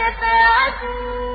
تنفعها